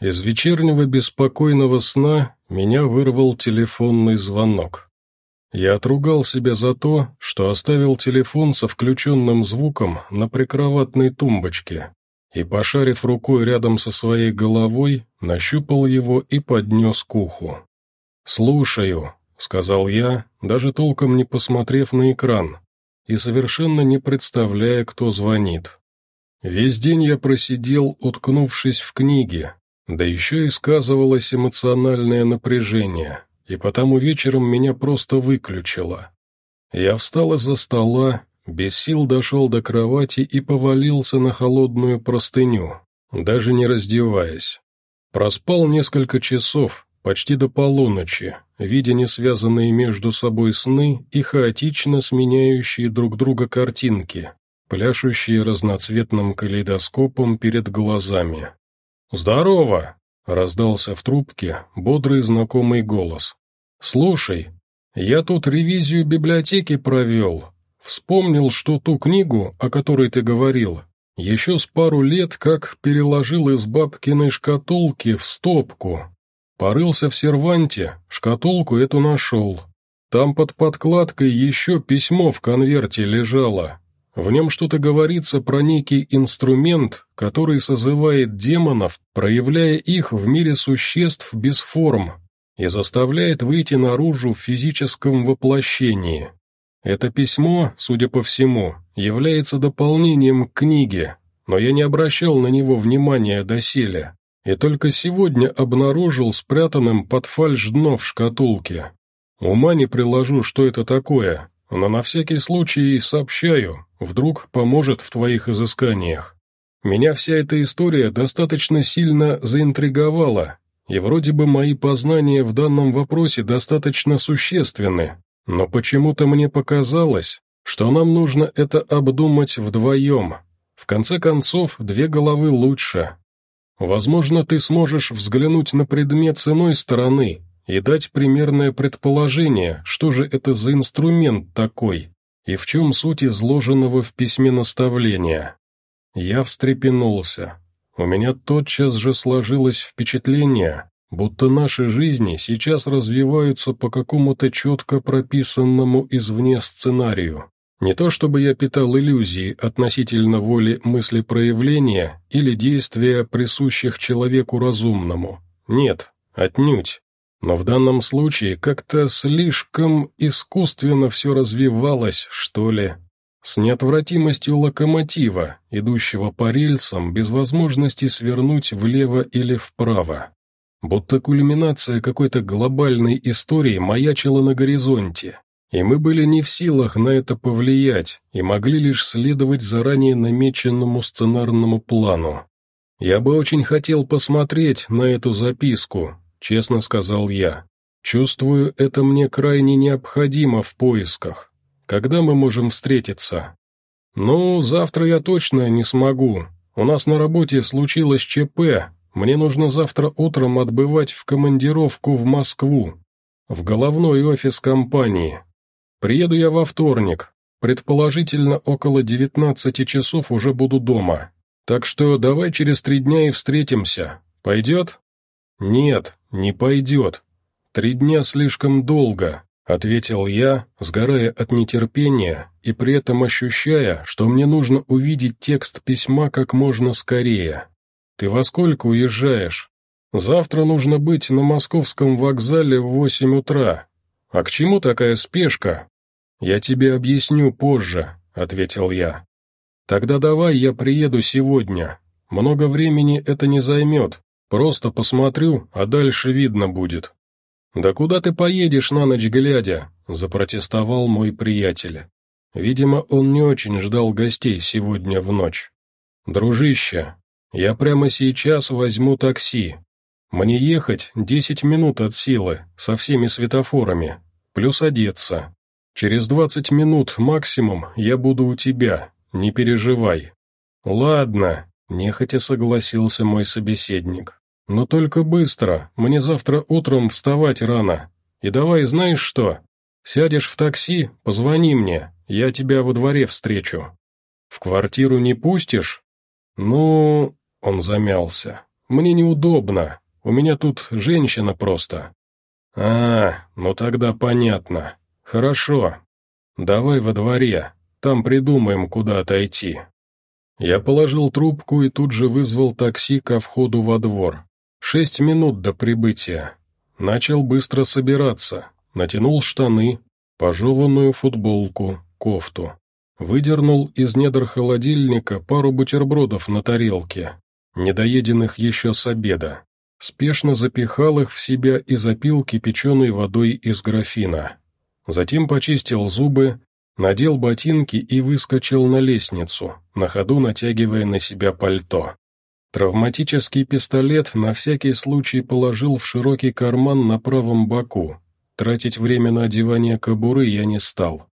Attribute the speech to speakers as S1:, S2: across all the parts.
S1: Из вечернего беспокойного сна меня вырвал телефонный звонок. Я отругал себя за то, что оставил телефон со включенным звуком на прикроватной тумбочке, и, пошарив рукой рядом со своей головой, нащупал его и поднес к уху. «Слушаю», — сказал я, даже толком не посмотрев на экран, и совершенно не представляя, кто звонит. Весь день я просидел, уткнувшись в книги, да еще и сказывалось эмоциональное напряжение, и потому вечером меня просто выключило. Я встал из-за стола, без сил дошел до кровати и повалился на холодную простыню, даже не раздеваясь. Проспал несколько часов, почти до полуночи, видя несвязанные между собой сны и хаотично сменяющие друг друга картинки, пляшущие разноцветным калейдоскопом перед глазами. «Здорово!» — раздался в трубке бодрый знакомый голос. «Слушай, я тут ревизию библиотеки провел. Вспомнил, что ту книгу, о которой ты говорил, еще с пару лет как переложил из бабкиной шкатулки в стопку. Порылся в серванте, шкатулку эту нашел. Там под подкладкой еще письмо в конверте лежало. В нем что-то говорится про некий инструмент, который созывает демонов, проявляя их в мире существ без форм, и заставляет выйти наружу в физическом воплощении. Это письмо, судя по всему, является дополнением к книге, но я не обращал на него внимания доселе, и только сегодня обнаружил спрятанным под фальш дно в шкатулке. Ума не приложу, что это такое, но на всякий случай сообщаю, вдруг поможет в твоих изысканиях. Меня вся эта история достаточно сильно заинтриговала, и вроде бы мои познания в данном вопросе достаточно существенны, но почему-то мне показалось, что нам нужно это обдумать вдвоем. В конце концов, две головы лучше. Возможно, ты сможешь взглянуть на предмет с иной стороны и дать примерное предположение, что же это за инструмент такой, и в чем суть изложенного в письме наставления. Я встрепенулся. У меня тотчас же сложилось впечатление, будто наши жизни сейчас развиваются по какому-то четко прописанному извне сценарию. Не то чтобы я питал иллюзии относительно воли мысли проявления или действия, присущих человеку разумному. Нет, отнюдь. Но в данном случае как-то слишком искусственно все развивалось, что ли. С неотвратимостью локомотива, идущего по рельсам, без возможности свернуть влево или вправо. Будто кульминация какой-то глобальной истории маячила на горизонте, и мы были не в силах на это повлиять и могли лишь следовать заранее намеченному сценарному плану. Я бы очень хотел посмотреть на эту записку, честно сказал я. «Чувствую, это мне крайне необходимо в поисках. Когда мы можем встретиться?» «Ну, завтра я точно не смогу. У нас на работе случилось ЧП. Мне нужно завтра утром отбывать в командировку в Москву, в головной офис компании. Приеду я во вторник. Предположительно, около 19 часов уже буду дома. Так что давай через три дня и встретимся. Пойдет?» «Нет, не пойдет. Три дня слишком долго», — ответил я, сгорая от нетерпения и при этом ощущая, что мне нужно увидеть текст письма как можно скорее. «Ты во сколько уезжаешь?» «Завтра нужно быть на московском вокзале в восемь утра. А к чему такая спешка?» «Я тебе объясню позже», — ответил я. «Тогда давай я приеду сегодня. Много времени это не займет, Просто посмотрю, а дальше видно будет». «Да куда ты поедешь на ночь глядя?» – запротестовал мой приятель. Видимо, он не очень ждал гостей сегодня в ночь. «Дружище, я прямо сейчас возьму такси. Мне ехать десять минут от силы, со всеми светофорами, плюс одеться. Через двадцать минут максимум я буду у тебя, не переживай». «Ладно», – нехотя согласился мой собеседник. «Но только быстро, мне завтра утром вставать рано. И давай знаешь что? Сядешь в такси, позвони мне, я тебя во дворе встречу. В квартиру не пустишь?» «Ну...» — он замялся. Мне неудобно, у меня тут женщина просто». «А, ну тогда понятно. Хорошо. Давай во дворе, там придумаем, куда отойти». Я положил трубку и тут же вызвал такси ко входу во двор. Шесть минут до прибытия. Начал быстро собираться, натянул штаны, пожеванную футболку, кофту. Выдернул из недр холодильника пару бутербродов на тарелке, недоеденных еще с обеда. Спешно запихал их в себя и запил кипяченой водой из графина. Затем почистил зубы, надел ботинки и выскочил на лестницу, на ходу натягивая на себя пальто. Травматический пистолет на всякий случай положил в широкий карман на правом боку. Тратить время на одевание кобуры я не стал.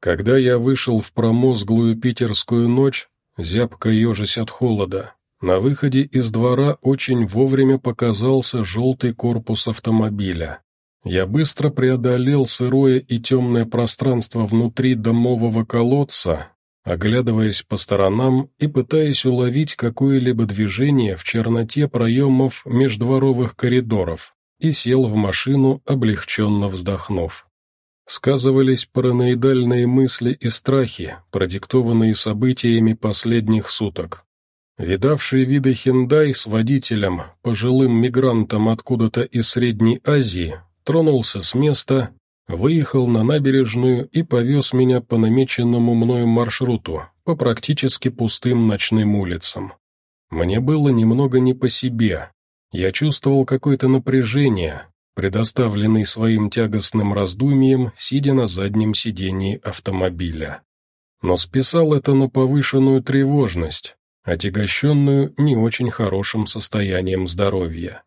S1: Когда я вышел в промозглую питерскую ночь, зябко ежась от холода, на выходе из двора очень вовремя показался желтый корпус автомобиля. Я быстро преодолел сырое и темное пространство внутри домового колодца, оглядываясь по сторонам и пытаясь уловить какое-либо движение в черноте проемов междворовых коридоров, и сел в машину, облегченно вздохнув сказывались параноидальные мысли и страхи, продиктованные событиями последних суток. Видавший виды Хендай с водителем, пожилым мигрантом откуда-то из Средней Азии, тронулся с места, выехал на набережную и повез меня по намеченному мною маршруту, по практически пустым ночным улицам. Мне было немного не по себе. Я чувствовал какое-то напряжение, предоставленный своим тягостным раздумьем, сидя на заднем сидении автомобиля. Но списал это на повышенную тревожность, отягощенную не очень хорошим состоянием здоровья.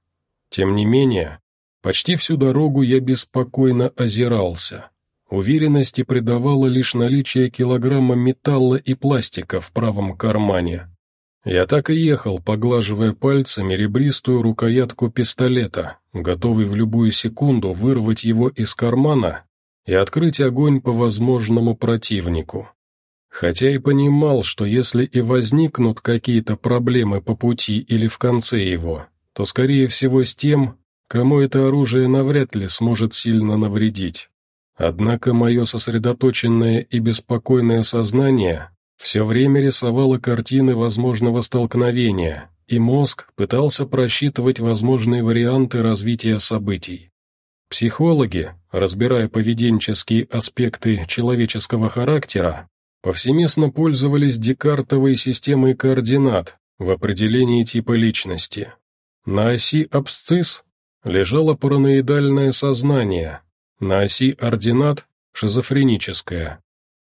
S1: Тем не менее, почти всю дорогу я беспокойно озирался. Уверенности придавало лишь наличие килограмма металла и пластика в правом кармане, я так и ехал, поглаживая пальцами ребристую рукоятку пистолета, готовый в любую секунду вырвать его из кармана и открыть огонь по возможному противнику. Хотя и понимал, что если и возникнут какие-то проблемы по пути или в конце его, то скорее всего с тем, кому это оружие навряд ли сможет сильно навредить. Однако мое сосредоточенное и беспокойное сознание все время рисовала картины возможного столкновения, и мозг пытался просчитывать возможные варианты развития событий. Психологи, разбирая поведенческие аспекты человеческого характера, повсеместно пользовались декартовой системой координат в определении типа личности. На оси абсцисс лежало параноидальное сознание, на оси ординат – шизофреническое,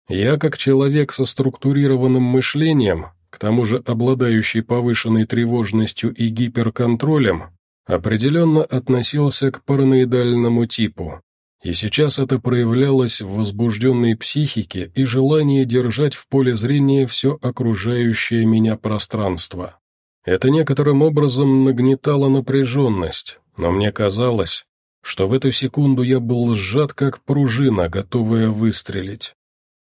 S1: я, как человек со структурированным мышлением, к тому же обладающий повышенной тревожностью и гиперконтролем, определенно относился к параноидальному типу. И сейчас это проявлялось в возбужденной психике и желании держать в поле зрения все окружающее меня пространство. Это некоторым образом нагнетало напряженность, но мне казалось, что в эту секунду я был сжат как пружина, готовая выстрелить.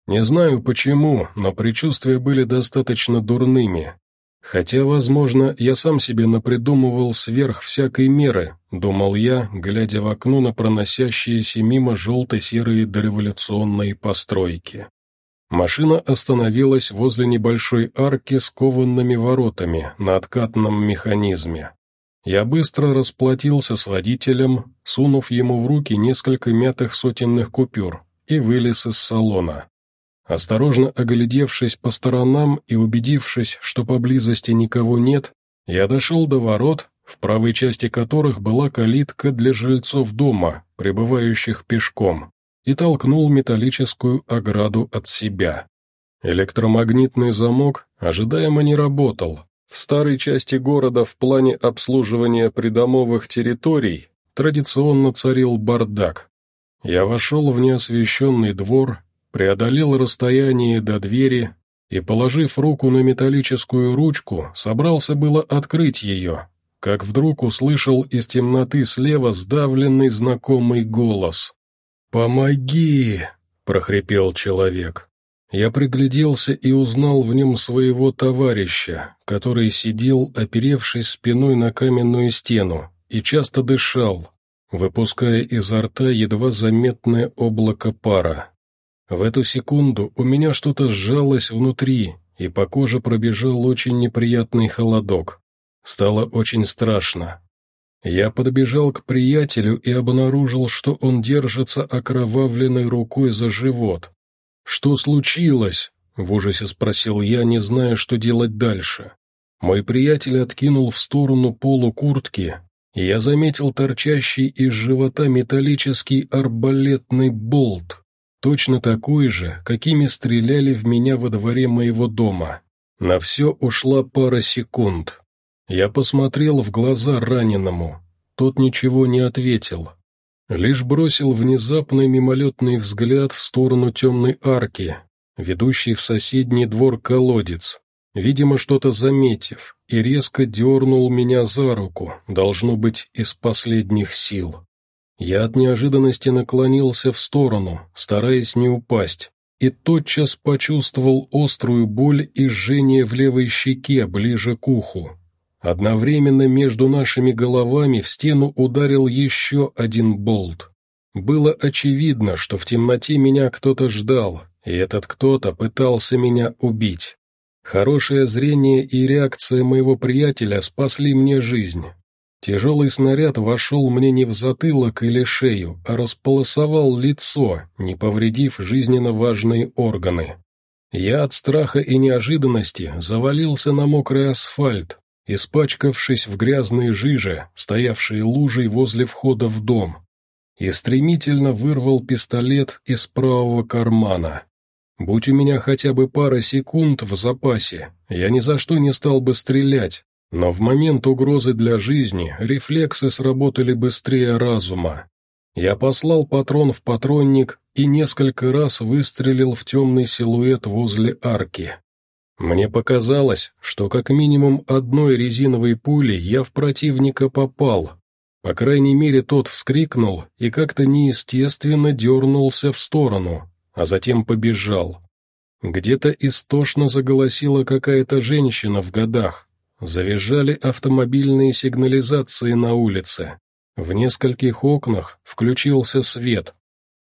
S1: Не знаю почему, но предчувствия были достаточно дурными. Хотя, возможно, я сам себе напридумывал сверх всякой меры, думал я, глядя в окно на проносящиеся мимо желто-серые дореволюционные постройки. Машина остановилась возле небольшой арки с кованными воротами на откатном механизме. Я быстро расплатился с водителем, сунув ему в руки несколько мятых сотенных купюр, и вылез из салона. Осторожно оглядевшись по сторонам и убедившись, что поблизости никого нет, я дошел до ворот, в правой части которых была калитка для жильцов дома, пребывающих пешком, и толкнул металлическую ограду от себя. Электромагнитный замок ожидаемо не работал. В старой части города в плане обслуживания придомовых территорий традиционно царил бардак. Я вошел в неосвещенный двор преодолел расстояние до двери и, положив руку на металлическую ручку, собрался было открыть ее, как вдруг услышал из темноты слева сдавленный знакомый голос. «Помоги!» — прохрипел человек. Я пригляделся и узнал в нем своего товарища, который сидел, оперевшись спиной на каменную стену, и часто дышал, выпуская изо рта едва заметное облако пара. В эту секунду у меня что-то сжалось внутри, и по коже пробежал очень неприятный холодок. Стало очень страшно. Я подбежал к приятелю и обнаружил, что он держится окровавленной рукой за живот. «Что случилось?» — в ужасе спросил я, не зная, что делать дальше. Мой приятель откинул в сторону полу куртки, и я заметил торчащий из живота металлический арбалетный болт, точно такой же, какими стреляли в меня во дворе моего дома. На все ушла пара секунд. Я посмотрел в глаза раненому. Тот ничего не ответил. Лишь бросил внезапный мимолетный взгляд в сторону темной арки, ведущей в соседний двор колодец, видимо, что-то заметив, и резко дернул меня за руку, должно быть, из последних сил. Я от неожиданности наклонился в сторону, стараясь не упасть, и тотчас почувствовал острую боль и жжение в левой щеке ближе к уху. Одновременно между нашими головами в стену ударил еще один болт. Было очевидно, что в темноте меня кто-то ждал, и этот кто-то пытался меня убить. Хорошее зрение и реакция моего приятеля спасли мне жизнь. Тяжелый снаряд вошел мне не в затылок или шею, а располосовал лицо, не повредив жизненно важные органы. Я от страха и неожиданности завалился на мокрый асфальт, испачкавшись в грязные жиже, стоявшие лужей возле входа в дом, и стремительно вырвал пистолет из правого кармана. Будь у меня хотя бы пара секунд в запасе, я ни за что не стал бы стрелять, но в момент угрозы для жизни рефлексы сработали быстрее разума. Я послал патрон в патронник и несколько раз выстрелил в темный силуэт возле арки. Мне показалось, что как минимум одной резиновой пулей я в противника попал. По крайней мере, тот вскрикнул и как-то неестественно дернулся в сторону, а затем побежал. Где-то истошно заголосила какая-то женщина в годах. Завизжали автомобильные сигнализации на улице. В нескольких окнах включился свет.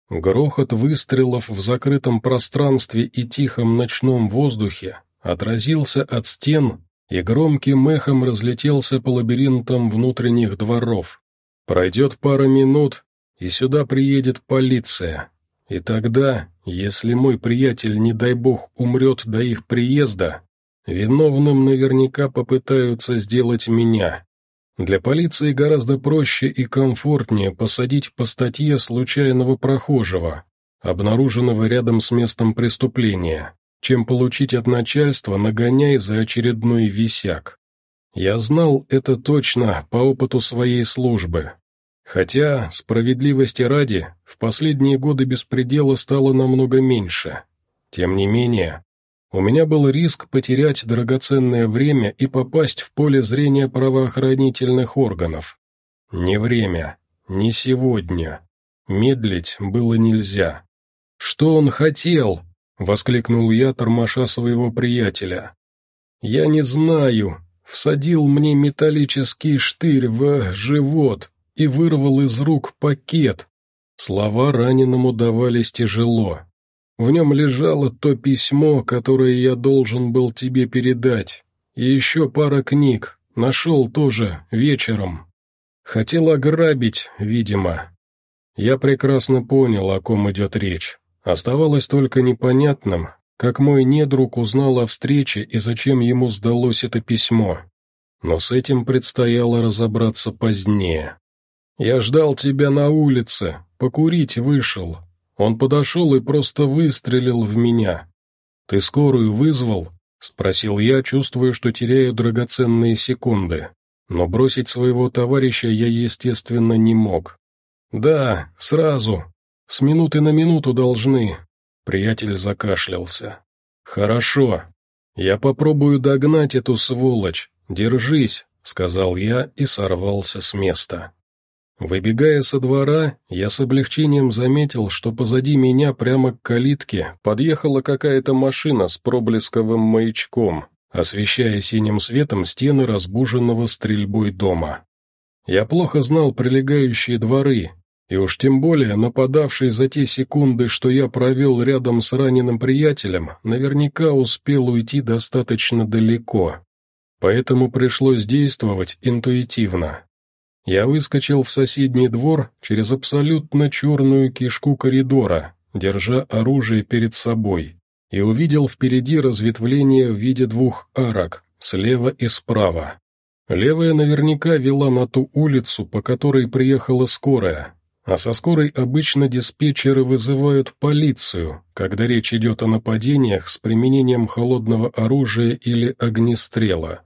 S1: Грохот выстрелов в закрытом пространстве и тихом ночном воздухе отразился от стен и громким эхом разлетелся по лабиринтам внутренних дворов. Пройдет пара минут, и сюда приедет полиция. И тогда, если мой приятель, не дай бог, умрет до их приезда, виновным наверняка попытаются сделать меня. Для полиции гораздо проще и комфортнее посадить по статье случайного прохожего, обнаруженного рядом с местом преступления чем получить от начальства нагоняй за очередной висяк. Я знал это точно по опыту своей службы. Хотя, справедливости ради, в последние годы беспредела стало намного меньше. Тем не менее, у меня был риск потерять драгоценное время и попасть в поле зрения правоохранительных органов. Не время, не сегодня. Медлить было нельзя. Что он хотел? — воскликнул я, тормоша своего приятеля. «Я не знаю. Всадил мне металлический штырь в живот и вырвал из рук пакет. Слова раненому давались тяжело. В нем лежало то письмо, которое я должен был тебе передать, и еще пара книг, нашел тоже вечером. Хотел ограбить, видимо. Я прекрасно понял, о ком идет речь. Оставалось только непонятным, как мой недруг узнал о встрече и зачем ему сдалось это письмо. Но с этим предстояло разобраться позднее. «Я ждал тебя на улице, покурить вышел. Он подошел и просто выстрелил в меня. Ты скорую вызвал?» — спросил я, чувствуя, что теряю драгоценные секунды. Но бросить своего товарища я, естественно, не мог. «Да, сразу», с минуты на минуту должны». Приятель закашлялся. «Хорошо. Я попробую догнать эту сволочь. Держись», — сказал я и сорвался с места. Выбегая со двора, я с облегчением заметил, что позади меня прямо к калитке подъехала какая-то машина с проблесковым маячком, освещая синим светом стены разбуженного стрельбой дома. Я плохо знал прилегающие дворы, и уж тем более нападавший за те секунды, что я провел рядом с раненым приятелем, наверняка успел уйти достаточно далеко. Поэтому пришлось действовать интуитивно. Я выскочил в соседний двор через абсолютно черную кишку коридора, держа оружие перед собой, и увидел впереди разветвление в виде двух арок, слева и справа. Левая наверняка вела на ту улицу, по которой приехала скорая, а со скорой обычно диспетчеры вызывают полицию, когда речь идет о нападениях с применением холодного оружия или огнестрела.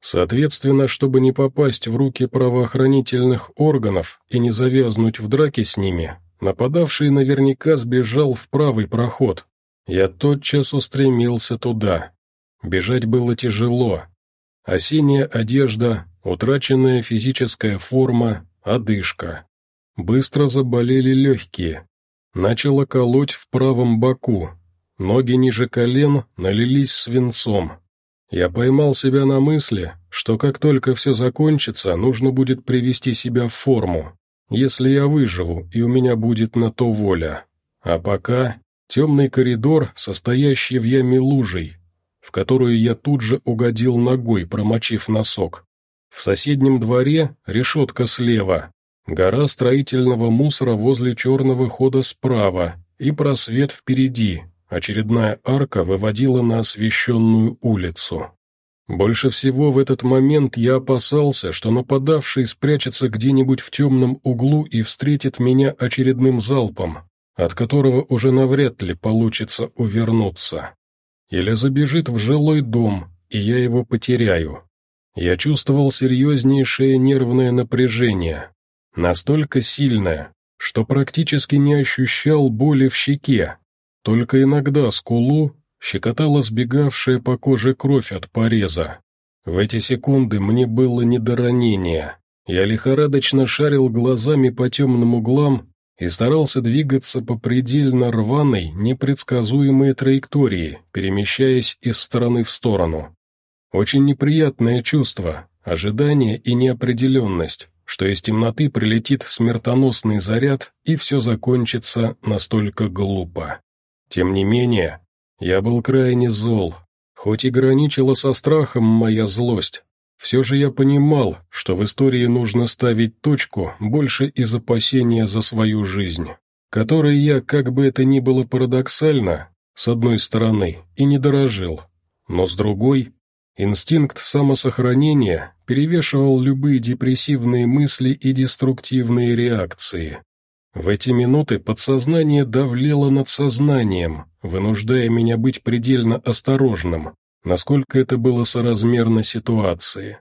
S1: Соответственно, чтобы не попасть в руки правоохранительных органов и не завязнуть в драке с ними, нападавший наверняка сбежал в правый проход. Я тотчас устремился туда. Бежать было тяжело. Осенняя одежда, утраченная физическая форма, одышка. Быстро заболели легкие. Начало колоть в правом боку. Ноги ниже колен налились свинцом. Я поймал себя на мысли, что как только все закончится, нужно будет привести себя в форму, если я выживу, и у меня будет на то воля. А пока темный коридор, состоящий в яме лужей, в которую я тут же угодил ногой, промочив носок. В соседнем дворе решетка слева, гора строительного мусора возле черного хода справа и просвет впереди, Очередная арка выводила на освещенную улицу. Больше всего в этот момент я опасался, что нападавший спрячется где-нибудь в темном углу и встретит меня очередным залпом, от которого уже навряд ли получится увернуться. Или забежит в жилой дом, и я его потеряю. Я чувствовал серьезнейшее нервное напряжение, настолько сильное, что практически не ощущал боли в щеке, только иногда скулу щекотала сбегавшая по коже кровь от пореза. В эти секунды мне было не до ранения. Я лихорадочно шарил глазами по темным углам и старался двигаться по предельно рваной, непредсказуемой траектории, перемещаясь из стороны в сторону. Очень неприятное чувство, ожидание и неопределенность, что из темноты прилетит смертоносный заряд и все закончится настолько глупо. Тем не менее, я был крайне зол, хоть и граничила со страхом моя злость. Все же я понимал, что в истории нужно ставить точку больше из опасения за свою жизнь, которой я, как бы это ни было парадоксально, с одной стороны, и не дорожил, но с другой, инстинкт самосохранения перевешивал любые депрессивные мысли и деструктивные реакции. В эти минуты подсознание давлело над сознанием, вынуждая меня быть предельно осторожным, насколько это было соразмерно ситуации.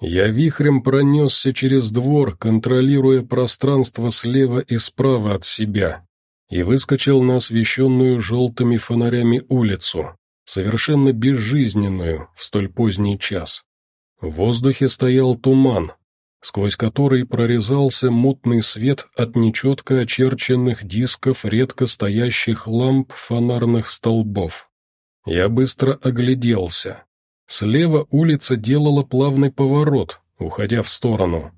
S1: Я вихрем пронесся через двор, контролируя пространство слева и справа от себя, и выскочил на освещенную желтыми фонарями улицу, совершенно безжизненную в столь поздний час. В воздухе стоял туман, сквозь который прорезался мутный свет от нечетко очерченных дисков редко стоящих ламп фонарных столбов. Я быстро огляделся. Слева улица делала плавный поворот, уходя в сторону.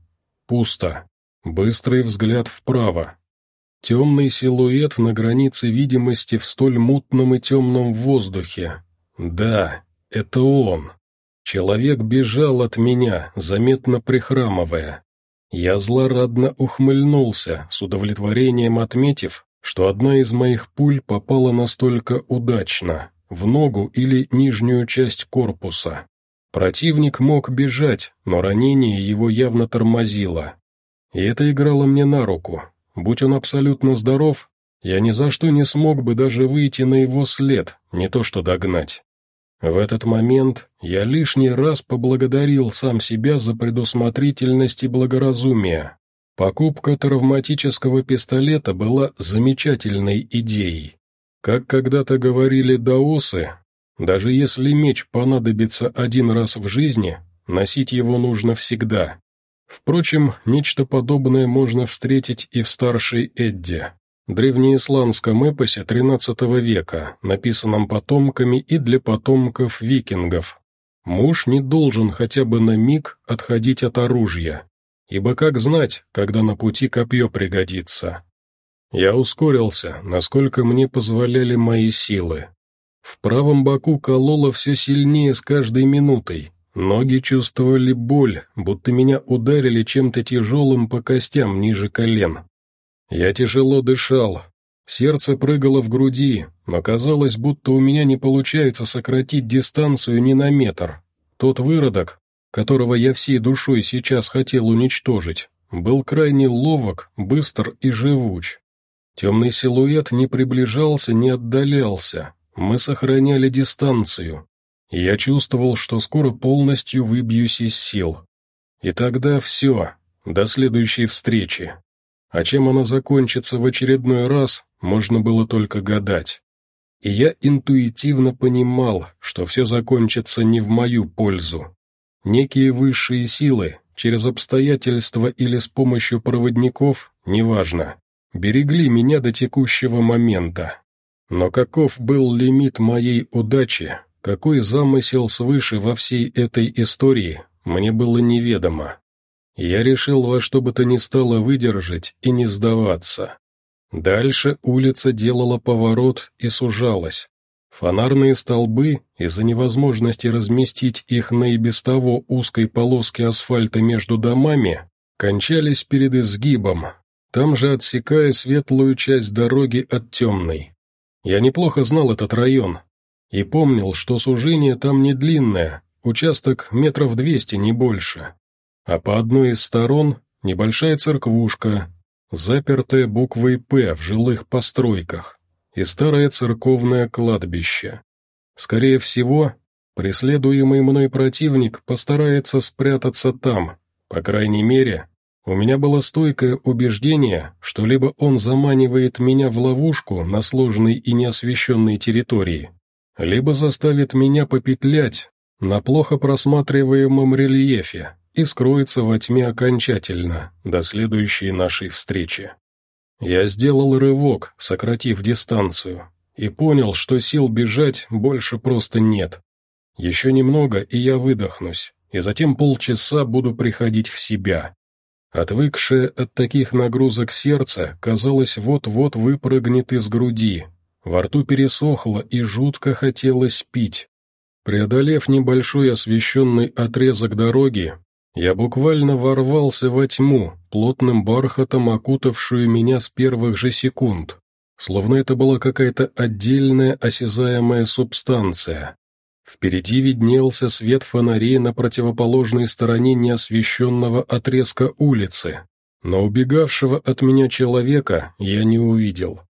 S1: Пусто. Быстрый взгляд вправо. Темный силуэт на границе видимости в столь мутном и темном воздухе. Да, это он. Человек бежал от меня, заметно прихрамывая. Я злорадно ухмыльнулся, с удовлетворением отметив, что одна из моих пуль попала настолько удачно, в ногу или нижнюю часть корпуса. Противник мог бежать, но ранение его явно тормозило. И это играло мне на руку. Будь он абсолютно здоров, я ни за что не смог бы даже выйти на его след, не то что догнать. В этот момент я лишний раз поблагодарил сам себя за предусмотрительность и благоразумие. Покупка травматического пистолета была замечательной идеей. Как когда-то говорили даосы, даже если меч понадобится один раз в жизни, носить его нужно всегда. Впрочем, нечто подобное можно встретить и в старшей Эдде, древнеисландском эпосе XIII века, написанном потомками и для потомков викингов. Муж не должен хотя бы на миг отходить от оружия, ибо как знать, когда на пути копье пригодится. Я ускорился, насколько мне позволяли мои силы. В правом боку кололо все сильнее с каждой минутой, ноги чувствовали боль, будто меня ударили чем-то тяжелым по костям ниже колен. Я тяжело дышал, сердце прыгало в груди, но казалось, будто у меня не получается сократить дистанцию ни на метр. Тот выродок, которого я всей душой сейчас хотел уничтожить, был крайне ловок, быстр и живуч. Темный силуэт не приближался, не отдалялся. Мы сохраняли дистанцию. Я чувствовал, что скоро полностью выбьюсь из сил. И тогда все, до следующей встречи. А чем она закончится в очередной раз, можно было только гадать. И я интуитивно понимал, что все закончится не в мою пользу. Некие высшие силы, через обстоятельства или с помощью проводников, неважно, берегли меня до текущего момента. Но каков был лимит моей удачи, какой замысел свыше во всей этой истории, мне было неведомо. Я решил во что бы то ни стало выдержать и не сдаваться. Дальше улица делала поворот и сужалась, Фонарные столбы, из-за невозможности разместить их на и без того узкой полоске асфальта между домами, кончались перед изгибом, там же отсекая светлую часть дороги от темной. Я неплохо знал этот район и помнил, что сужение там не длинное, участок метров двести, не больше. А по одной из сторон небольшая церквушка, запертая буквой «П» в жилых постройках и старое церковное кладбище. Скорее всего, преследуемый мной противник постарается спрятаться там, по крайней мере, у меня было стойкое убеждение, что либо он заманивает меня в ловушку на сложной и неосвещенной территории, либо заставит меня попетлять на плохо просматриваемом рельефе и скроется во тьме окончательно до следующей нашей встречи. Я сделал рывок, сократив дистанцию, и понял, что сил бежать больше просто нет. Еще немного, и я выдохнусь, и затем полчаса буду приходить в себя. Отвыкшее от таких нагрузок сердце, казалось, вот-вот выпрыгнет из груди. Во рту пересохло и жутко хотелось пить. Преодолев небольшой освещенный отрезок дороги, я буквально ворвался во тьму, плотным бархатом окутавшую меня с первых же секунд, словно это была какая-то отдельная осязаемая субстанция. Впереди виднелся свет фонарей на противоположной стороне неосвещенного отрезка улицы, но убегавшего от меня человека я не увидел.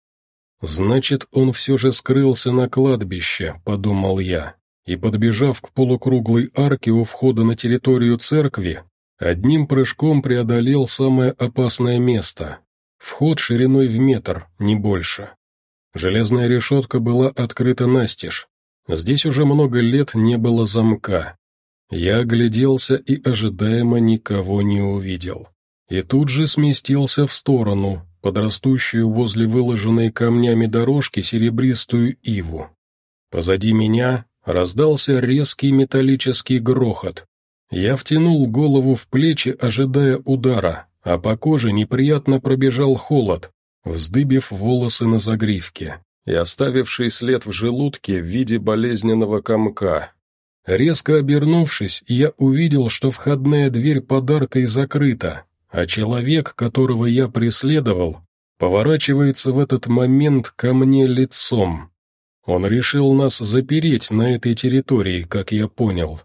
S1: «Значит, он все же скрылся на кладбище», — подумал я и, подбежав к полукруглой арке у входа на территорию церкви, одним прыжком преодолел самое опасное место. Вход шириной в метр, не больше. Железная решетка была открыта настежь. Здесь уже много лет не было замка. Я огляделся и ожидаемо никого не увидел. И тут же сместился в сторону, подрастущую возле выложенной камнями дорожки серебристую иву. Позади меня, Раздался резкий металлический грохот. Я втянул голову в плечи, ожидая удара, а по коже неприятно пробежал холод, вздыбив волосы на загривке и оставивший след в желудке в виде болезненного комка. Резко обернувшись, я увидел, что входная дверь подаркой закрыта, а человек, которого я преследовал, поворачивается в этот момент ко мне лицом. Он решил нас запереть на этой территории, как я понял.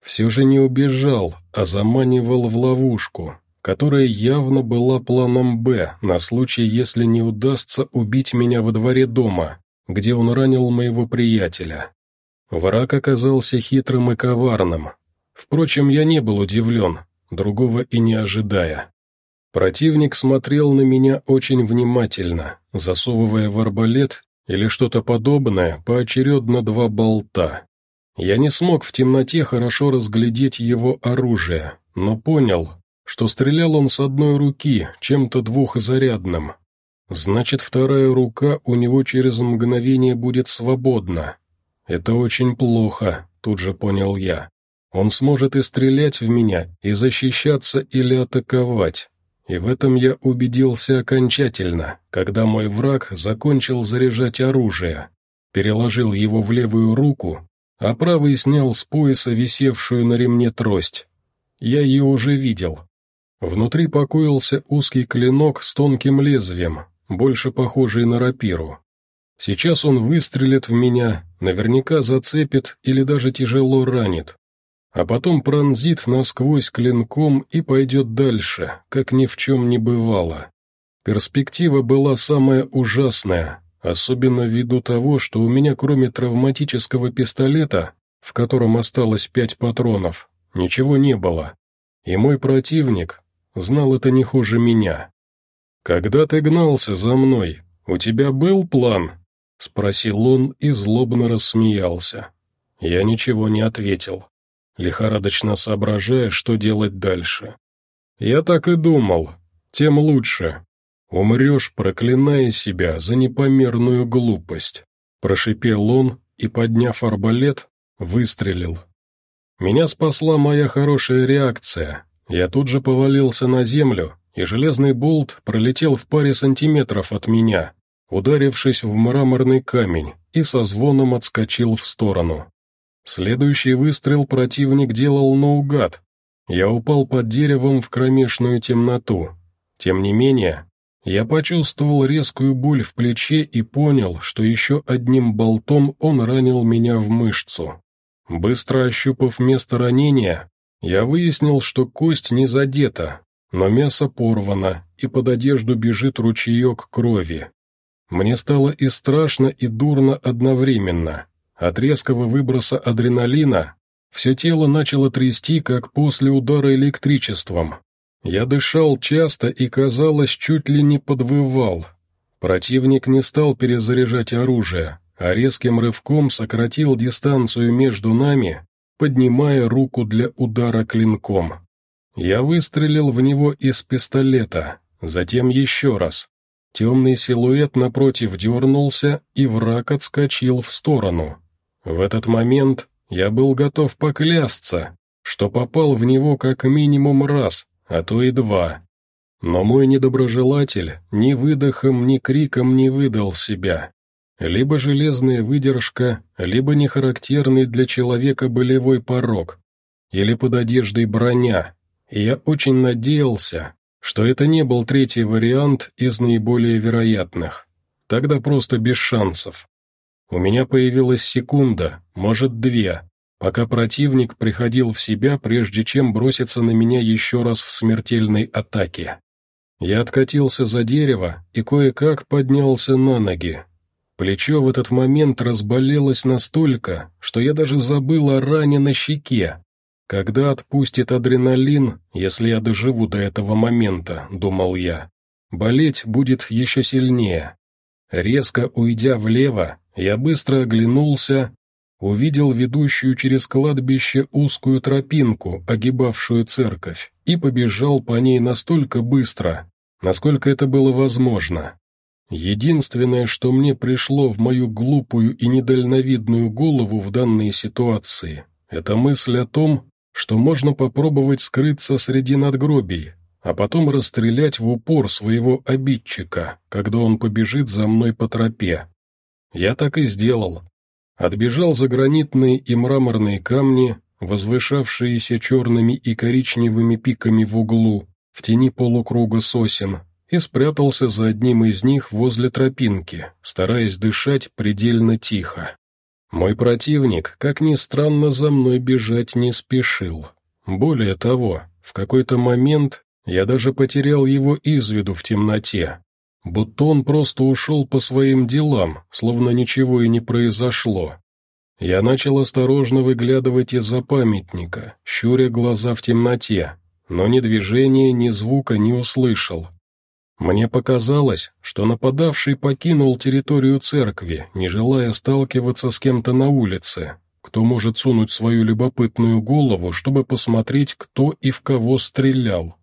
S1: Все же не убежал, а заманивал в ловушку, которая явно была планом «Б» на случай, если не удастся убить меня во дворе дома, где он ранил моего приятеля. Враг оказался хитрым и коварным. Впрочем, я не был удивлен, другого и не ожидая. Противник смотрел на меня очень внимательно, засовывая в арбалет или что-то подобное, поочередно два болта. Я не смог в темноте хорошо разглядеть его оружие, но понял, что стрелял он с одной руки, чем-то двухзарядным. Значит, вторая рука у него через мгновение будет свободна. Это очень плохо, тут же понял я. Он сможет и стрелять в меня, и защищаться или атаковать. И в этом я убедился окончательно, когда мой враг закончил заряжать оружие, переложил его в левую руку, а правый снял с пояса висевшую на ремне трость. Я ее уже видел. Внутри покоился узкий клинок с тонким лезвием, больше похожий на рапиру. Сейчас он выстрелит в меня, наверняка зацепит или даже тяжело ранит а потом пронзит насквозь клинком и пойдет дальше, как ни в чем не бывало. Перспектива была самая ужасная, особенно ввиду того, что у меня кроме травматического пистолета, в котором осталось пять патронов, ничего не было, и мой противник знал это не хуже меня. «Когда ты гнался за мной, у тебя был план?» — спросил он и злобно рассмеялся. Я ничего не ответил лихорадочно соображая, что делать дальше. «Я так и думал. Тем лучше. Умрешь, проклиная себя за непомерную глупость», — прошипел он и, подняв арбалет, выстрелил. Меня спасла моя хорошая реакция. Я тут же повалился на землю, и железный болт пролетел в паре сантиметров от меня, ударившись в мраморный камень, и со звоном отскочил в сторону. Следующий выстрел противник делал наугад. Я упал под деревом в кромешную темноту. Тем не менее, я почувствовал резкую боль в плече и понял, что еще одним болтом он ранил меня в мышцу. Быстро ощупав место ранения, я выяснил, что кость не задета, но мясо порвано, и под одежду бежит ручеек крови. Мне стало и страшно, и дурно одновременно. От резкого выброса адреналина все тело начало трясти, как после удара электричеством. Я дышал часто и, казалось, чуть ли не подвывал. Противник не стал перезаряжать оружие, а резким рывком сократил дистанцию между нами, поднимая руку для удара клинком. Я выстрелил в него из пистолета, затем еще раз. Темный силуэт напротив дернулся, и враг отскочил в сторону. В этот момент я был готов поклясться, что попал в него как минимум раз, а то и два. Но мой недоброжелатель ни выдохом, ни криком не выдал себя. Либо железная выдержка, либо нехарактерный для человека болевой порог, или под одеждой броня, и я очень надеялся, что это не был третий вариант из наиболее вероятных. Тогда просто без шансов. У меня появилась секунда, может две, пока противник приходил в себя, прежде чем броситься на меня еще раз в смертельной атаке. Я откатился за дерево и кое-как поднялся на ноги. Плечо в этот момент разболелось настолько, что я даже забыл о ране на щеке. Когда отпустит адреналин, если я доживу до этого момента, думал я, болеть будет еще сильнее. Резко уйдя влево, я быстро оглянулся, увидел ведущую через кладбище узкую тропинку, огибавшую церковь, и побежал по ней настолько быстро, насколько это было возможно. Единственное, что мне пришло в мою глупую и недальновидную голову в данной ситуации, это мысль о том, что можно попробовать скрыться среди надгробий, а потом расстрелять в упор своего обидчика, когда он побежит за мной по тропе. Я так и сделал. Отбежал за гранитные и мраморные камни, возвышавшиеся черными и коричневыми пиками в углу, в тени полукруга сосен, и спрятался за одним из них возле тропинки, стараясь дышать предельно тихо. Мой противник, как ни странно, за мной бежать не спешил. Более того, в какой-то момент я даже потерял его из виду в темноте, будто он просто ушел по своим делам, словно ничего и не произошло. Я начал осторожно выглядывать из-за памятника, щуря глаза в темноте, но ни движения, ни звука не услышал. Мне показалось, что нападавший покинул территорию церкви, не желая сталкиваться с кем-то на улице, кто может сунуть свою любопытную голову, чтобы посмотреть, кто и в кого стрелял.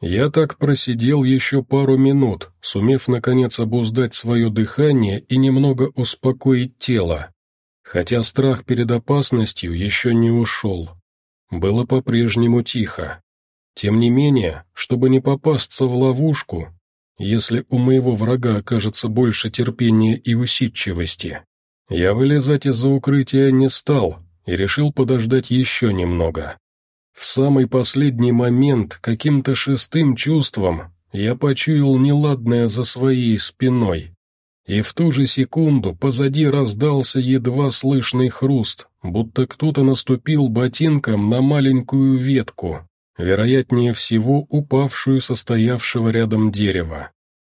S1: Я так просидел еще пару минут, сумев наконец обуздать свое дыхание и немного успокоить тело. Хотя страх перед опасностью еще не ушел. Было по-прежнему тихо. Тем не менее, чтобы не попасться в ловушку, если у моего врага окажется больше терпения и усидчивости, я вылезать из-за укрытия не стал и решил подождать еще немного. В самый последний момент каким-то шестым чувством я почуял неладное за своей спиной. И в ту же секунду позади раздался едва слышный хруст, будто кто-то наступил ботинком на маленькую ветку, вероятнее всего упавшую со стоявшего рядом дерева.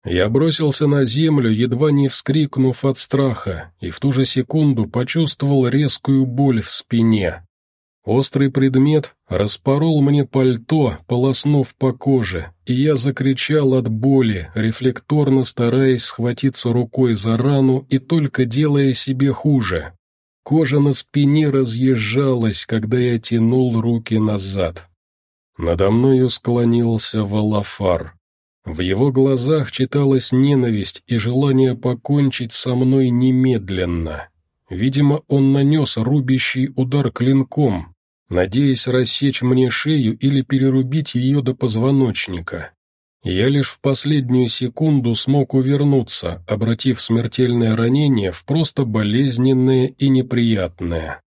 S1: Я бросился на землю, едва не вскрикнув от страха, и в ту же секунду почувствовал резкую боль в спине. Острый предмет распорол мне пальто, полоснув по коже, и я закричал от боли, рефлекторно стараясь схватиться рукой за рану и только делая себе хуже. Кожа на спине разъезжалась, когда я тянул руки назад. Надо мною склонился Валафар. В его глазах читалась ненависть и желание покончить со мной немедленно. Видимо, он нанес рубящий удар клинком, надеясь рассечь мне шею или перерубить ее до позвоночника. Я лишь в последнюю секунду смог увернуться, обратив смертельное ранение в просто болезненное и неприятное.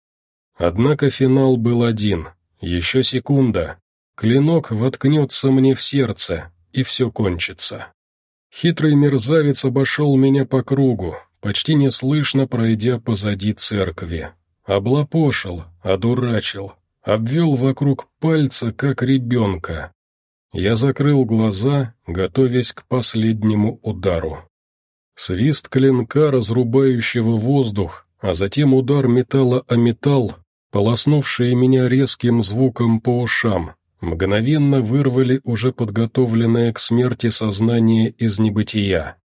S1: Однако финал был один. Еще секунда. Клинок воткнется мне в сердце, и все кончится. Хитрый мерзавец обошел меня по кругу, почти неслышно пройдя позади церкви. Облапошил, одурачил, обвел вокруг пальца, как ребенка. Я закрыл глаза, готовясь к последнему удару. Свист клинка, разрубающего воздух, а затем удар металла о металл, полоснувшие меня резким звуком по ушам, мгновенно вырвали уже подготовленное к смерти сознание из небытия.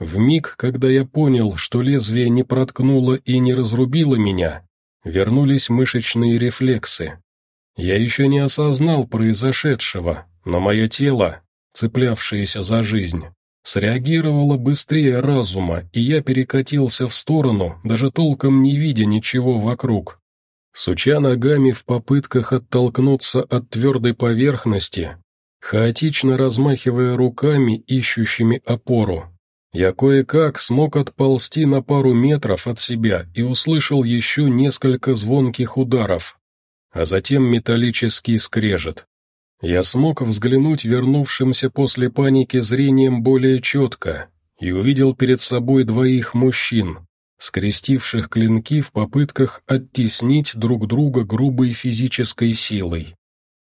S1: В миг, когда я понял, что лезвие не проткнуло и не разрубило меня, вернулись мышечные рефлексы. Я еще не осознал произошедшего, но мое тело, цеплявшееся за жизнь, среагировало быстрее разума, и я перекатился в сторону, даже толком не видя ничего вокруг. Суча ногами в попытках оттолкнуться от твердой поверхности, хаотично размахивая руками, ищущими опору, я кое-как смог отползти на пару метров от себя и услышал еще несколько звонких ударов, а затем металлический скрежет. Я смог взглянуть вернувшимся после паники зрением более четко и увидел перед собой двоих мужчин, скрестивших клинки в попытках оттеснить друг друга грубой физической силой.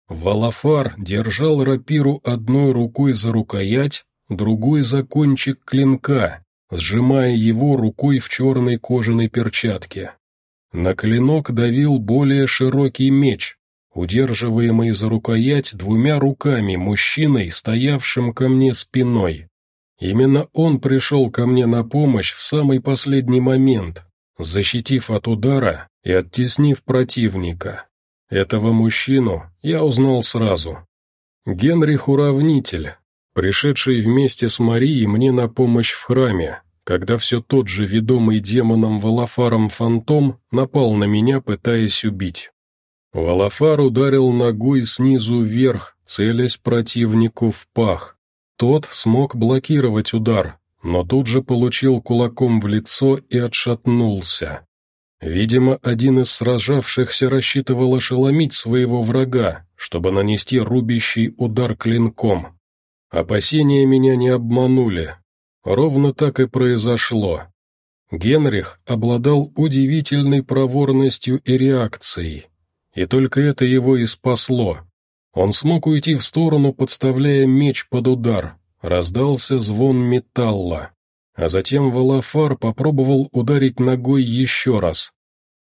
S1: Валафар держал рапиру одной рукой за рукоять, другой за кончик клинка, сжимая его рукой в черной кожаной перчатке. На клинок давил более широкий меч, удерживаемый за рукоять двумя руками мужчиной, стоявшим ко мне спиной. Именно он пришел ко мне на помощь в самый последний момент, защитив от удара и оттеснив противника. Этого мужчину я узнал сразу. Генрих Уравнитель, пришедший вместе с Марией мне на помощь в храме, когда все тот же ведомый демоном Валафаром фантом напал на меня, пытаясь убить. Валафар ударил ногой снизу вверх, целясь противнику в пах, тот смог блокировать удар, но тут же получил кулаком в лицо и отшатнулся. Видимо, один из сражавшихся рассчитывал ошеломить своего врага, чтобы нанести рубящий удар клинком. Опасения меня не обманули. Ровно так и произошло. Генрих обладал удивительной проворностью и реакцией, и только это его и спасло. Он смог уйти в сторону, подставляя меч под удар. Раздался звон металла. А затем Валафар попробовал ударить ногой еще раз.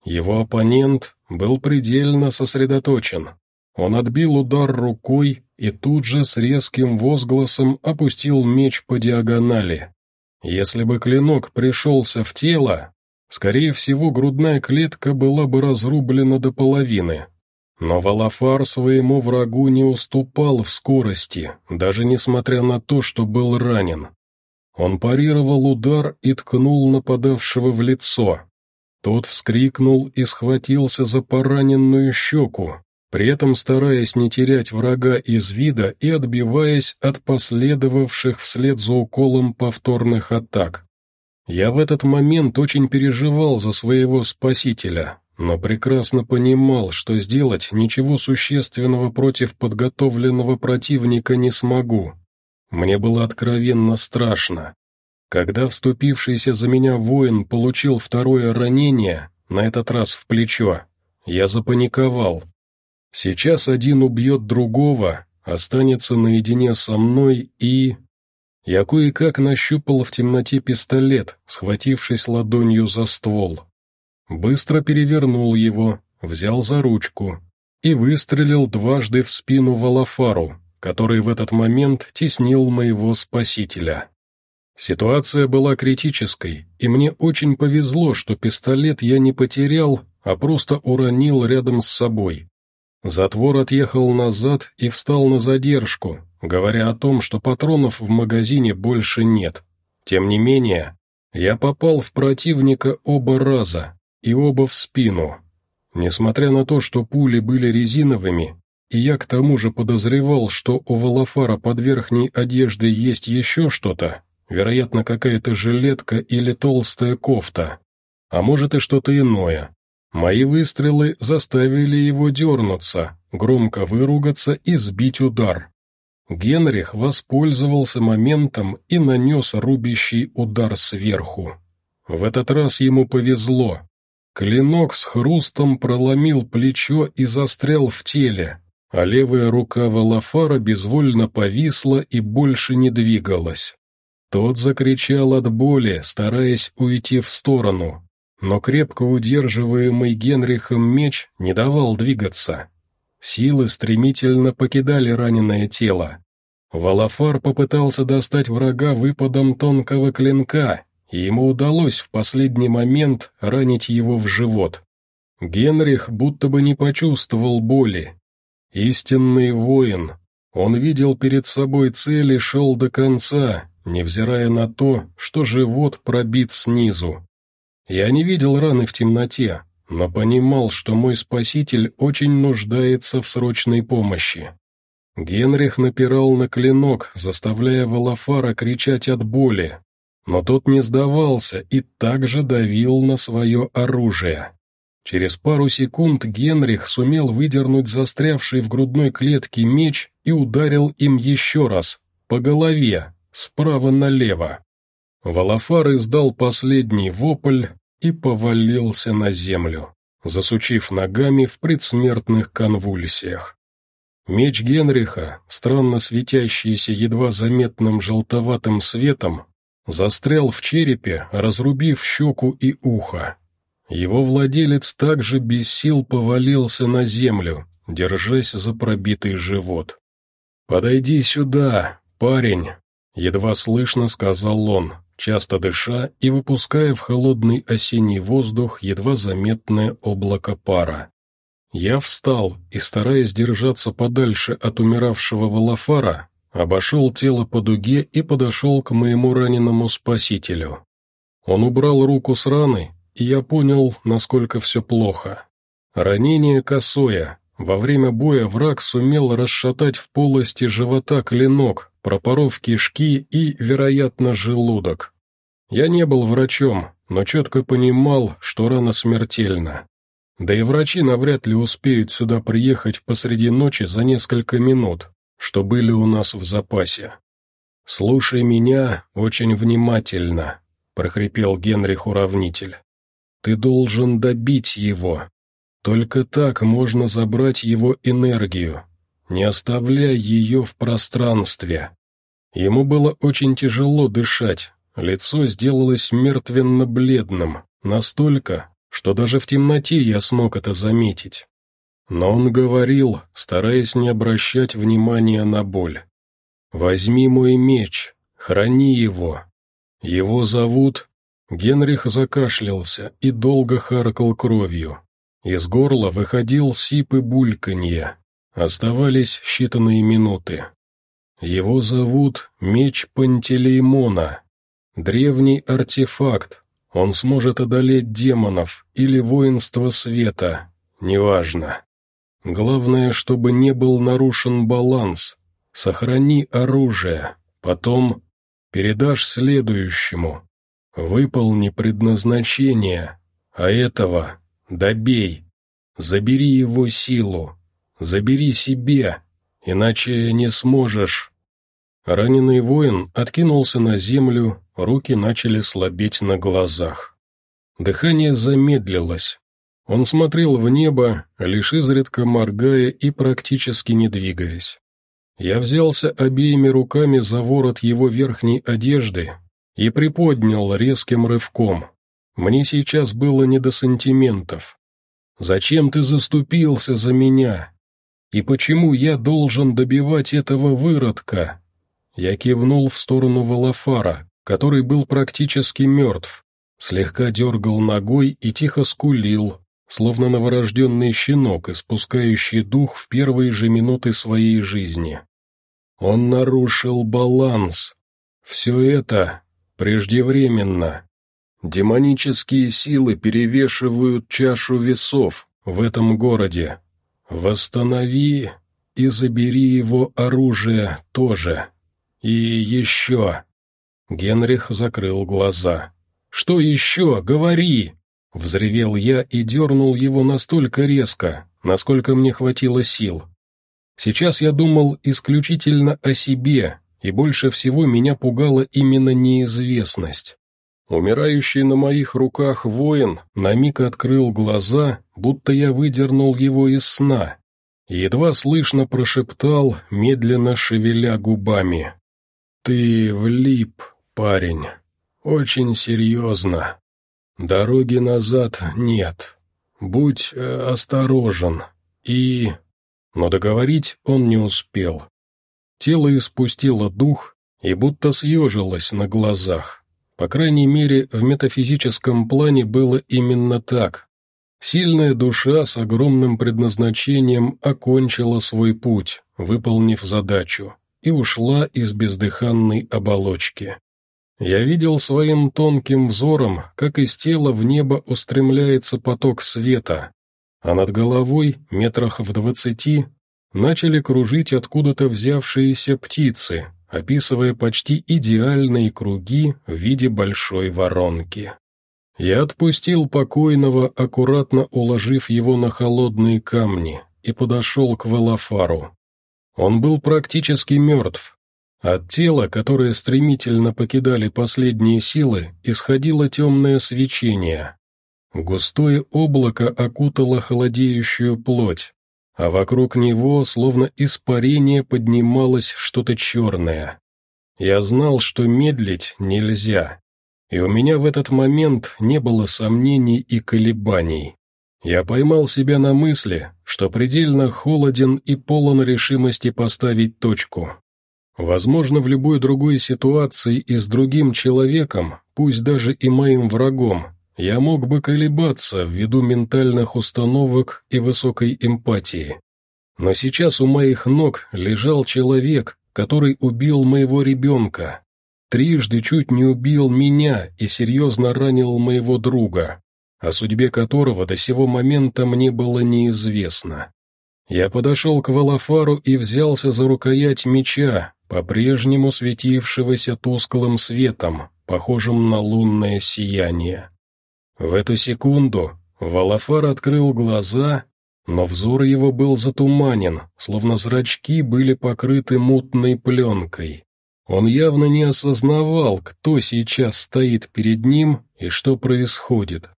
S1: Его оппонент был предельно сосредоточен. Он отбил удар рукой и тут же с резким возгласом опустил меч по диагонали. Если бы клинок пришелся в тело, скорее всего грудная клетка была бы разрублена до половины. Но Валафар своему врагу не уступал в скорости, даже несмотря на то, что был ранен. Он парировал удар и ткнул нападавшего в лицо. Тот вскрикнул и схватился за пораненную щеку, при этом стараясь не терять врага из вида и отбиваясь от последовавших вслед за уколом повторных атак. Я в этот момент очень переживал за своего спасителя, но прекрасно понимал, что сделать ничего существенного против подготовленного противника не смогу. Мне было откровенно страшно. Когда вступившийся за меня воин получил второе ранение, на этот раз в плечо, я запаниковал. Сейчас один убьет другого, останется наедине со мной и... Я кое-как нащупал в темноте пистолет, схватившись ладонью за ствол. Быстро перевернул его, взял за ручку и выстрелил дважды в спину Валафару, который в этот момент теснил моего спасителя. Ситуация была критической, и мне очень повезло, что пистолет я не потерял, а просто уронил рядом с собой. Затвор отъехал назад и встал на задержку, говоря о том, что патронов в магазине больше нет. Тем не менее, я попал в противника оба раза, и оба в спину. Несмотря на то, что пули были резиновыми, и я к тому же подозревал, что у Валафара под верхней одеждой есть еще что-то, вероятно, какая-то жилетка или толстая кофта, а может и что-то иное, Мои выстрелы заставили его дернуться, громко выругаться и сбить удар. Генрих воспользовался моментом и нанес рубящий удар сверху. В этот раз ему повезло. Клинок с хрустом проломил плечо и застрял в теле, а левая рука Валафара безвольно повисла и больше не двигалась. Тот закричал от боли, стараясь уйти в сторону, но крепко удерживаемый Генрихом меч не давал двигаться. Силы стремительно покидали раненое тело. Валафар попытался достать врага выпадом тонкого клинка, и ему удалось в последний момент ранить его в живот. Генрих будто бы не почувствовал боли. Истинный воин. Он видел перед собой цель и шел до конца, невзирая на то, что живот пробит снизу. Я не видел раны в темноте, но понимал, что мой спаситель очень нуждается в срочной помощи. Генрих напирал на клинок, заставляя Валафара кричать от боли, но тот не сдавался и также давил на свое оружие. Через пару секунд Генрих сумел выдернуть застрявший в грудной клетке меч и ударил им еще раз, по голове, справа налево. Валафар издал последний вопль и повалился на землю, засучив ногами в предсмертных конвульсиях. Меч Генриха, странно светящийся едва заметным желтоватым светом, застрял в черепе, разрубив щеку и ухо. Его владелец также без сил повалился на землю, держась за пробитый живот. «Подойди сюда, парень», — едва слышно сказал он, часто дыша и выпуская в холодный осенний воздух едва заметное облако пара. Я встал и, стараясь держаться подальше от умиравшего Валафара, обошел тело по дуге и подошел к моему раненому спасителю. Он убрал руку с раны, и я понял, насколько все плохо. Ранение косое. Во время боя враг сумел расшатать в полости живота клинок, пропоров кишки и, вероятно, желудок. Я не был врачом, но четко понимал, что рана смертельна. Да и врачи навряд ли успеют сюда приехать посреди ночи за несколько минут, что были у нас в запасе. «Слушай меня очень внимательно», — прохрипел Генрих-уравнитель. «Ты должен добить его. Только так можно забрать его энергию, не оставляя ее в пространстве. Ему было очень тяжело дышать, лицо сделалось мертвенно-бледным, настолько, что даже в темноте я смог это заметить. Но он говорил, стараясь не обращать внимания на боль. «Возьми мой меч, храни его. Его зовут...» Генрих закашлялся и долго харкал кровью. Из горла выходил сип и бульканье. Оставались считанные минуты. Его зовут Меч Пантелеймона. Древний артефакт. Он сможет одолеть демонов или воинство света. Неважно. Главное, чтобы не был нарушен баланс. Сохрани оружие. Потом передашь следующему. Выполни предназначение. А этого добей. Забери его силу. Забери себе, иначе не сможешь. Раненый воин откинулся на землю, руки начали слабеть на глазах. Дыхание замедлилось. Он смотрел в небо, лишь изредка моргая и практически не двигаясь. Я взялся обеими руками за ворот его верхней одежды и приподнял резким рывком. Мне сейчас было не до сантиментов. «Зачем ты заступился за меня? И почему я должен добивать этого выродка?» Я кивнул в сторону Валафара, который был практически мертв, слегка дергал ногой и тихо скулил, словно новорожденный щенок, испускающий дух в первые же минуты своей жизни. Он нарушил баланс. Все это преждевременно. Демонические силы перевешивают чашу весов в этом городе. Восстанови и забери его оружие тоже. «И еще...» Генрих закрыл глаза. «Что еще? Говори!» Взревел я и дернул его настолько резко, насколько мне хватило сил. Сейчас я думал исключительно о себе, и больше всего меня пугала именно неизвестность. Умирающий на моих руках воин на миг открыл глаза, будто я выдернул его из сна, едва слышно прошептал, медленно шевеля губами. «Ты влип, парень. Очень серьезно. Дороги назад нет. Будь э, осторожен. И...» Но договорить он не успел. Тело испустило дух и будто съежилось на глазах. По крайней мере, в метафизическом плане было именно так. Сильная душа с огромным предназначением окончила свой путь, выполнив задачу и ушла из бездыханной оболочки. Я видел своим тонким взором, как из тела в небо устремляется поток света, а над головой, метрах в двадцати, начали кружить откуда-то взявшиеся птицы, описывая почти идеальные круги в виде большой воронки. Я отпустил покойного, аккуратно уложив его на холодные камни, и подошел к Велофару. Он был практически мертв. От тела, которое стремительно покидали последние силы, исходило темное свечение. Густое облако окутало холодеющую плоть, а вокруг него, словно испарение, поднималось что-то черное. Я знал, что медлить нельзя, и у меня в этот момент не было сомнений и колебаний. Я поймал себя на мысли, что предельно холоден и полон решимости поставить точку. Возможно, в любой другой ситуации и с другим человеком, пусть даже и моим врагом, я мог бы колебаться ввиду ментальных установок и высокой эмпатии. Но сейчас у моих ног лежал человек, который убил моего ребенка, трижды чуть не убил меня и серьезно ранил моего друга о судьбе которого до сего момента мне было неизвестно. Я подошел к Валафару и взялся за рукоять меча, по-прежнему светившегося тусклым светом, похожим на лунное сияние. В эту секунду Валафар открыл глаза, но взор его был затуманен, словно зрачки были покрыты мутной пленкой. Он явно не осознавал, кто сейчас стоит перед ним и что происходит.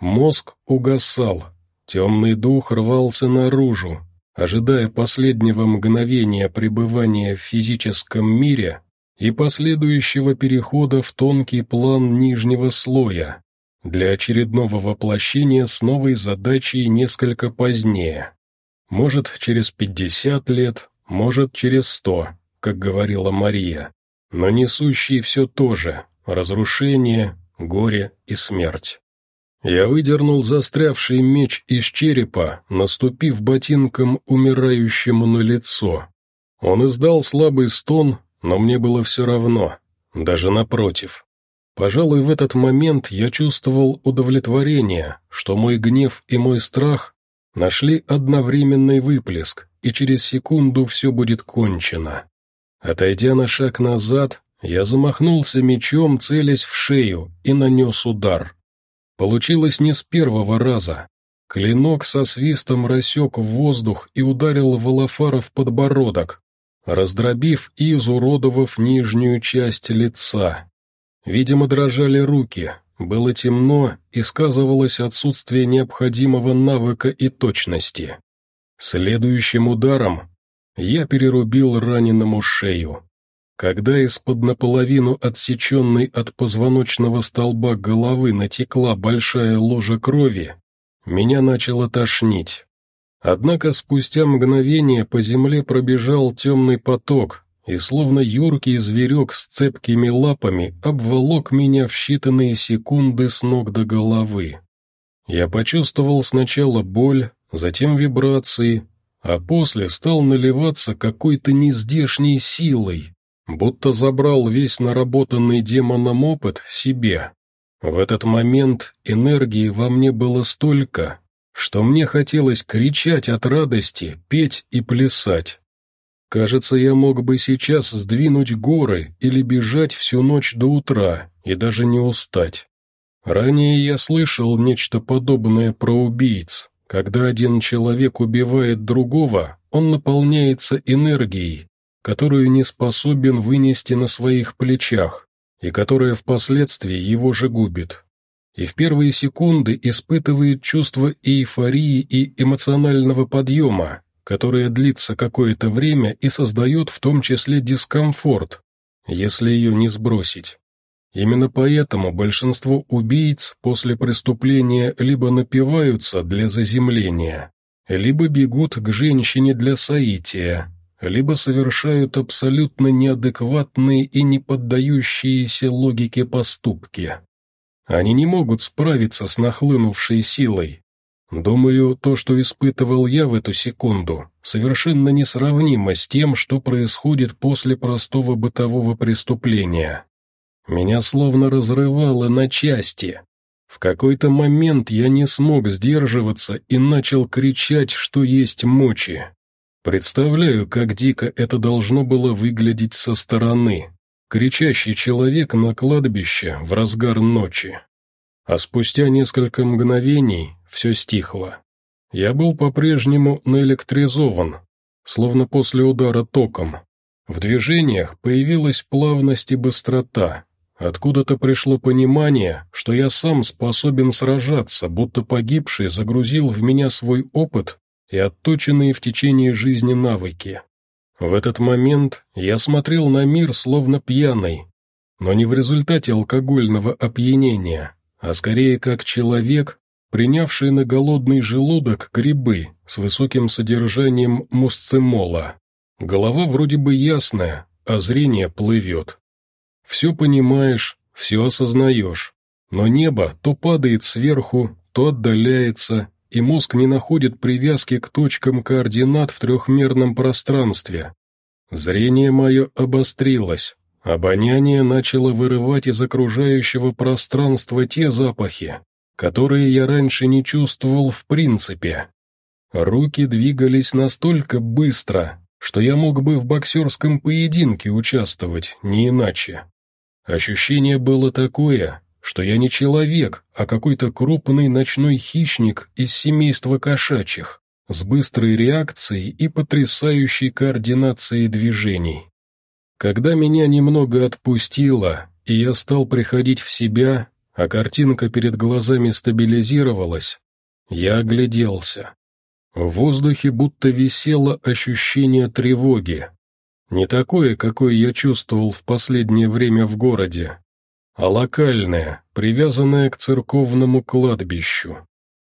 S1: Мозг угасал, темный дух рвался наружу, ожидая последнего мгновения пребывания в физическом мире и последующего перехода в тонкий план нижнего слоя для очередного воплощения с новой задачей несколько позднее. Может, через пятьдесят лет, может, через сто, как говорила Мария, но несущий все то же – разрушение, горе и смерть. Я выдернул застрявший меч из черепа, наступив ботинком умирающему на лицо. Он издал слабый стон, но мне было все равно, даже напротив. Пожалуй, в этот момент я чувствовал удовлетворение, что мой гнев и мой страх нашли одновременный выплеск, и через секунду все будет кончено. Отойдя на шаг назад, я замахнулся мечом, целясь в шею, и нанес удар. Получилось не с первого раза. Клинок со свистом рассек в воздух и ударил Волофара в подбородок, раздробив и изуродовав нижнюю часть лица. Видимо, дрожали руки, было темно и сказывалось отсутствие необходимого навыка и точности. Следующим ударом я перерубил раненому шею. Когда из-под наполовину отсеченной от позвоночного столба головы натекла большая ложа крови, меня начало тошнить. Однако спустя мгновение по земле пробежал темный поток, и словно юркий зверек с цепкими лапами обволок меня в считанные секунды с ног до головы. Я почувствовал сначала боль, затем вибрации, а после стал наливаться какой-то нездешней силой, будто забрал весь наработанный демоном опыт себе. В этот момент энергии во мне было столько, что мне хотелось кричать от радости, петь и плясать. Кажется, я мог бы сейчас сдвинуть горы или бежать всю ночь до утра и даже не устать. Ранее я слышал нечто подобное про убийц, когда один человек убивает другого, он наполняется энергией, которую не способен вынести на своих плечах, и которая впоследствии его же губит. И в первые секунды испытывает чувство эйфории и эмоционального подъема, которое длится какое-то время и создает в том числе дискомфорт, если ее не сбросить. Именно поэтому большинство убийц после преступления либо напиваются для заземления, либо бегут к женщине для соития, либо совершают абсолютно неадекватные и не поддающиеся логике поступки. Они не могут справиться с нахлынувшей силой. Думаю, то, что испытывал я в эту секунду, совершенно несравнимо с тем, что происходит после простого бытового преступления. Меня словно разрывало на части. В какой-то момент я не смог сдерживаться и начал кричать, что есть мочи. Представляю, как дико это должно было выглядеть со стороны. Кричащий человек на кладбище в разгар ночи. А спустя несколько мгновений все стихло. Я был по-прежнему наэлектризован, словно после удара током. В движениях появилась плавность и быстрота, Откуда-то пришло понимание, что я сам способен сражаться, будто погибший загрузил в меня свой опыт и отточенные в течение жизни навыки. В этот момент я смотрел на мир словно пьяный, но не в результате алкогольного опьянения, а скорее как человек, принявший на голодный желудок грибы с высоким содержанием мусцимола. Голова вроде бы ясная, а зрение плывет. Все понимаешь, все осознаешь, но небо то падает сверху, то отдаляется, и мозг не находит привязки к точкам координат в трехмерном пространстве. Зрение мое обострилось, обоняние начало вырывать из окружающего пространства те запахи, которые я раньше не чувствовал в принципе. Руки двигались настолько быстро, что я мог бы в боксерском поединке участвовать, не иначе. Ощущение было такое, что я не человек, а какой-то крупный ночной хищник из семейства кошачьих, с быстрой реакцией и потрясающей координацией движений. Когда меня немного отпустило, и я стал приходить в себя, а картинка перед глазами стабилизировалась, я огляделся. В воздухе будто висело ощущение тревоги, не такое, какое я чувствовал в последнее время в городе, а локальное, привязанное к церковному кладбищу.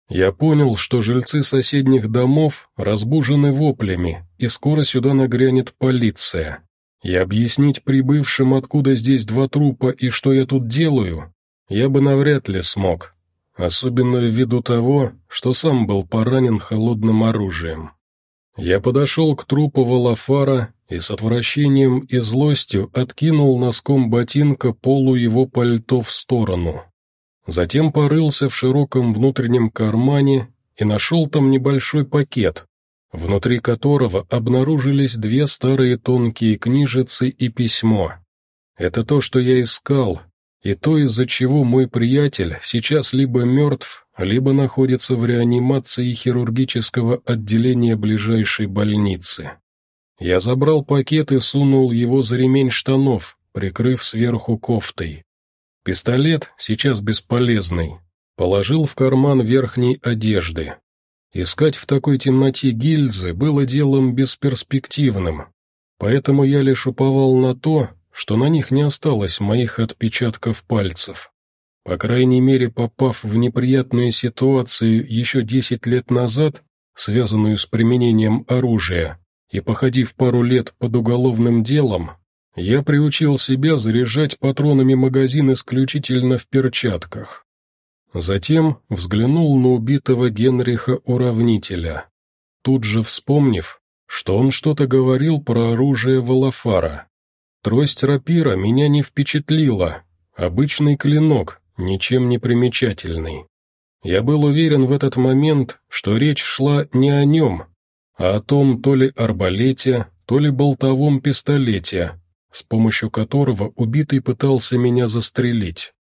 S1: Я понял, что жильцы соседних домов разбужены воплями, и скоро сюда нагрянет полиция. И объяснить прибывшим, откуда здесь два трупа и что я тут делаю, я бы навряд ли смог. особенно ввиду того, что сам был поранен холодным оружием. Я подошел к трупу Валафара и с отвращением и злостью откинул носком ботинка полу его пальто в сторону. Затем порылся в широком внутреннем кармане и нашел там небольшой пакет, внутри которого обнаружились две старые тонкие книжицы и письмо. Это то, что я искал, и то, из-за чего мой приятель сейчас либо мертв, либо находится в реанимации хирургического отделения ближайшей больницы. Я забрал пакет и сунул его за ремень штанов, прикрыв сверху кофтой. Пистолет, сейчас бесполезный, положил в карман верхней одежды. Искать в такой темноте гильзы было делом бесперспективным, поэтому я лишь уповал на то, что на них не осталось моих отпечатков пальцев. По крайней мере, попав в неприятную ситуацию еще десять лет назад, связанную с применением оружия, и походив пару лет под уголовным делом, я приучил себя заряжать патронами магазин исключительно в перчатках. Затем взглянул на убитого Генриха Уравнителя, тут же вспомнив, что он что-то говорил про оружие Валафара. Трость рапира меня не впечатлила, обычный клинок, ничем не примечательный. Я был уверен в этот момент, что речь шла не о нем, а о том то ли арбалете, то ли болтовом пистолете, с помощью которого убитый пытался меня застрелить.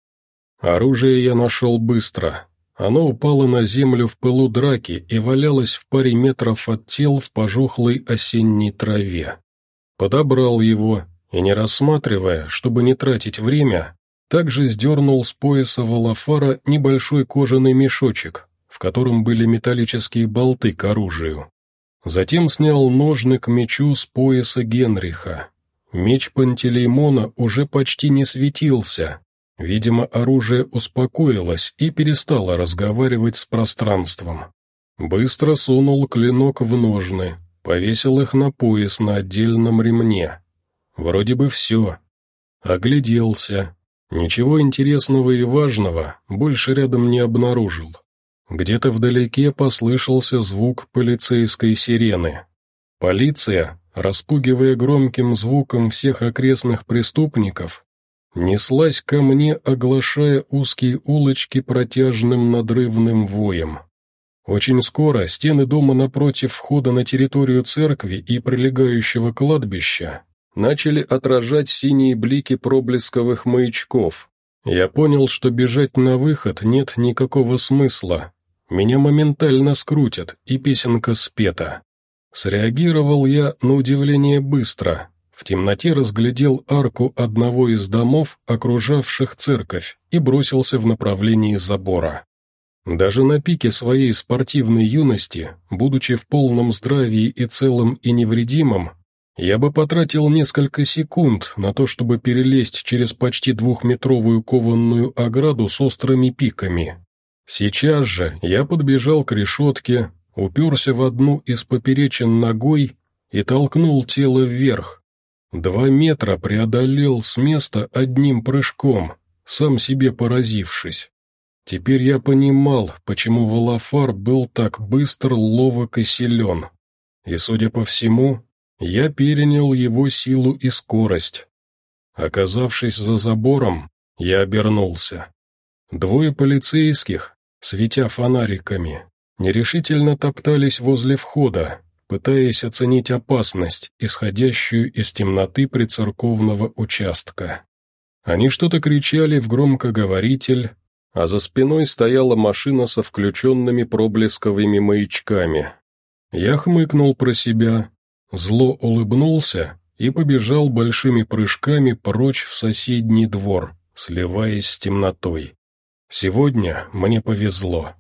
S1: Оружие я нашел быстро. Оно упало на землю в пылу драки и валялось в паре метров от тел в пожухлой осенней траве. Подобрал его и, не рассматривая, чтобы не тратить время, также сдернул с пояса Валафара небольшой кожаный мешочек, в котором были металлические болты к оружию. Затем снял ножны к мечу с пояса Генриха. Меч Пантелеймона уже почти не светился. Видимо, оружие успокоилось и перестало разговаривать с пространством. Быстро сунул клинок в ножны, повесил их на пояс на отдельном ремне. Вроде бы все. Огляделся. Ничего интересного и важного больше рядом не обнаружил. Где-то вдалеке послышался звук полицейской сирены. Полиция, распугивая громким звуком всех окрестных преступников, неслась ко мне, оглашая узкие улочки протяжным надрывным воем. Очень скоро стены дома напротив входа на территорию церкви и прилегающего кладбища начали отражать синие блики проблесковых маячков. Я понял, что бежать на выход нет никакого смысла. Меня моментально скрутят, и песенка спета. Среагировал я, на удивление, быстро. В темноте разглядел арку одного из домов, окружавших церковь, и бросился в направлении забора. Даже на пике своей спортивной юности, будучи в полном здравии и целым и невредимым, я бы потратил несколько секунд на то, чтобы перелезть через почти двухметровую кованную ограду с острыми пиками. Сейчас же я подбежал к решетке, уперся в одну из поперечин ногой и толкнул тело вверх. Два метра преодолел с места одним прыжком, сам себе поразившись. Теперь я понимал, почему Валафар был так быстр, ловок и силен. И, судя по всему, я перенял его силу и скорость. Оказавшись за забором, я обернулся. Двое полицейских, светя фонариками, нерешительно топтались возле входа, пытаясь оценить опасность, исходящую из темноты прицерковного участка. Они что-то кричали в громкоговоритель, а за спиной стояла машина со включенными проблесковыми маячками. Я хмыкнул про себя, Зло улыбнулся и побежал большими прыжками прочь в соседний двор, сливаясь с темнотой. Сегодня мне повезло.